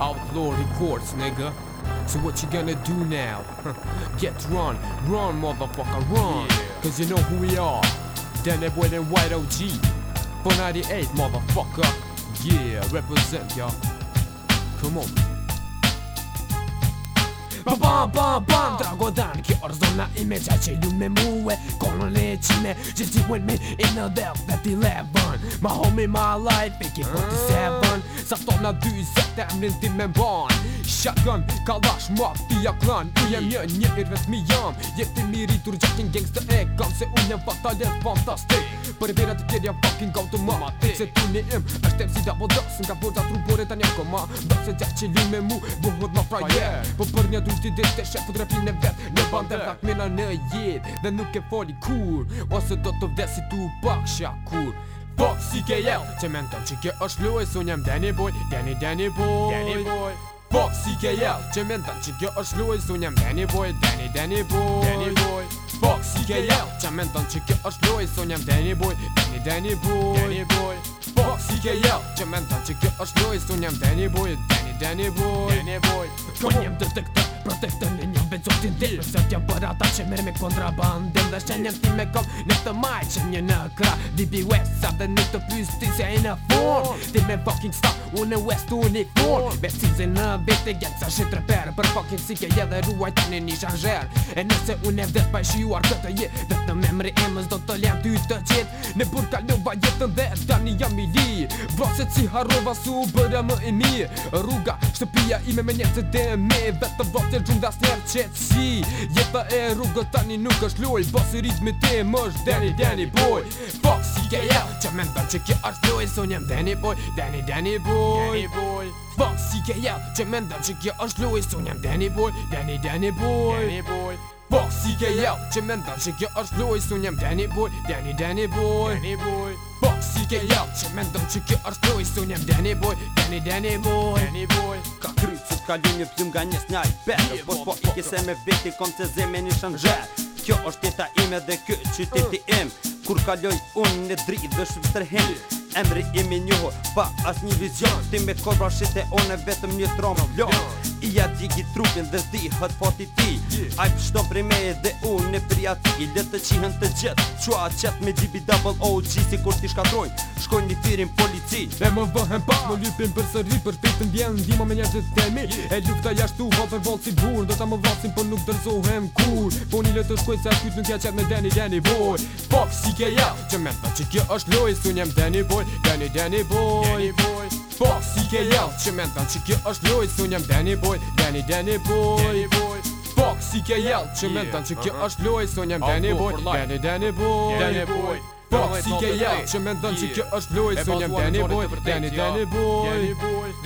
Outlawed in courts, nigga. So what you gonna do now? Get run, run, motherfucker, run. Cause you know who we are. Danny boy and White OG. For 98, motherfucker. Yeah, represent y'all. Come on. Ba time just do me me another fifty lab burn my home in my life picking up the sad burn sa storm na duzeta and me in my burn shotgun Kalash ma pia klan U jem një një irë vetë mi jam Jeti mi rritur gjatë një gangsta e kam Se unë jem fatalet fantastik Për vera të tjerë jam fucking automatik Se tu një im është tem si da bodas Nga borda trupore ta një koma Da se gjatë që lu me mu Buhot ma frajer yeah. Po për një dujt i dit e shet Po drepin e vet Në bandë e takmina në jet Dhe nuk e fali kur Ose do të vdes si tu pak shakur Fuck CKL Që me në tëm që kjo është Danny Boy Danny Danny Boy Danny Boy Po, si ke jel, që me ndon që kjo është luaj Deni Danny Boy, Danny, Danny Boy, Danny Boy. Po, që me ndon që kjo është luaj Deni Danny Boy, Danny, Danny Boy, Danny Boy. Po, që me ndon që kjo është luaj Zunjem Danny Boy, Danny, protektën e një vendzotin dil Për sërtja për ata që mërë me kontrabandim Dhe shenjën ti me kom në të maj që një në kra DB West sa dhe në të pysë ty se e në form Ti me fucking stop, unë e West uniform Besizi në vete gjatë sa shi treper Për fucking ke je dhe ruaj tani një shanxer E nëse unë e vdes pa i shiuar këtë jet Dhe të memri emës do të lem ty të qit Në burka lëva jetën dhe tani jam i Zbog se ti harrova su u bërja më i mirë Rruga, shtëpia ime me njerë me Vetë të vokë të gjumë dhe asë njerë qëtë si Jeta e rrugë tani nuk është loj Bosë po i rritë me te më është Danny Danny Boy Fuck po CKL, që me ndonë që ki është loj njem Deni Danny Boy, Deni Danny Boy, Danny boy. Fuck CKL, që me ndonë që ki është loj njem Deni Danny Boy, Deni Danny Boy, Danny boy. Fuck CKL, që me ndonë që ki është loj Së njëm Danny Boy, Danny Danny Boy, Danny boy. Po si ke lëp Që me ndonë që kjo është loj Së njëm deni boj, deni deni boj Deni boj Ka krytë që t'ka lu një pëzim nga njës një i petë Po po i kise me veti kom të zemi një shëngjet Kjo është teta ime dhe kjo qyteti im Kur kaloj unë në dritë dhe shumë tërhenjë emri i mi njohur Pa as një vizion Ti me kërë brashit e one vetëm një tromë vlon I ja gjigi trupin dhe zdi hët pati po ti yeah. Aj pështon pri me e dhe unë në pria ti I letë të qihën të gjithë Qua qëtë me gjibi double OG Si kur ti shkatrojnë Shkojnë një firin polici E më vëhen pa Më lypin për sëri për fitën vjen Ndima me një gjithë temi yeah. E lukta jashtu hot për volë si burë Do ta më vasin për nuk dërzohem kur Po një letë të shkoj se ashtu të nuk ja qëtë me Danny Danny boy Fuck si ke ja Që me ta loj Së njem Danny boy Danny Danny boy Danny boy Fuck si ke jell Që me ndan që kjo është lojt Sun jam Danny boy Danny Danny boy Danny boy Fuck si ke jell Që me ndan që kjo uh-huh. është lojt Sun jam Danny boy Danny Danny boy Danny boy Fuck si ke jell Që me ndan që kjo është lojt Sun jam jo. Danny boy Danny Danny Danny boy